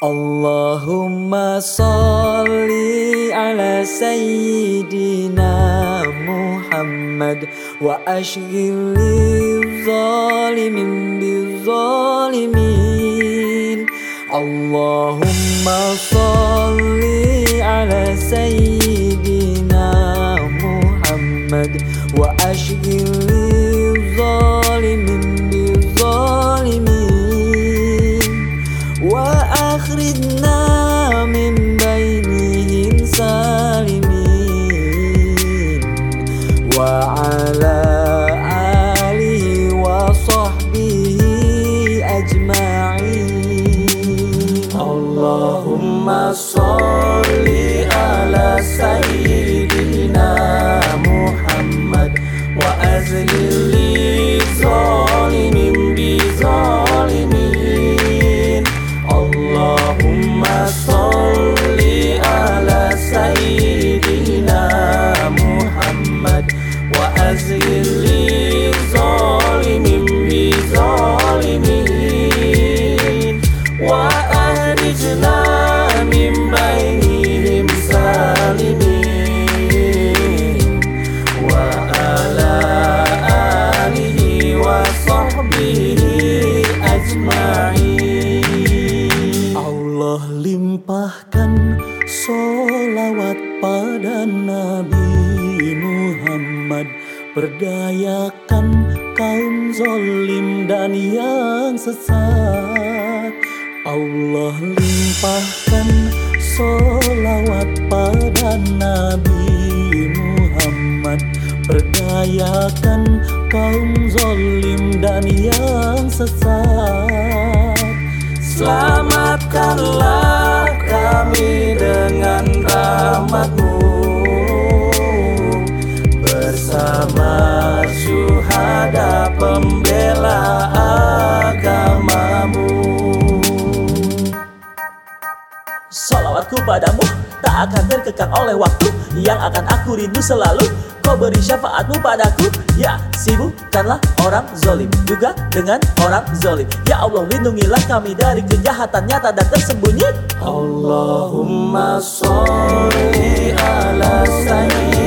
اللهم صل على سيدنا محمد وأشغل الظالمين بالظالمين اللهم صل على سيدنا محمد وأشغل صل على سيدنا محمد وأذلل للظالم بظالمين. اللهم صل solawat pada Nabi Muhammad. Berdayakan kaum zolim dan yang sesat. Allah limpahkan solawat pada Nabi Muhammad. Berdayakan kaum zolim dan yang sesat. Selamatkanlah padamu tak akan terkekang oleh waktu Yang akan aku rindu selalu. Kau beri syafaatmu padaku Ya sibukkanlah orang zolim Juga dengan orang zolim. Ya Allah lindungilah kami dari kejahatan nyata dan tersembunyi. Allahumma sholli ala sayyidina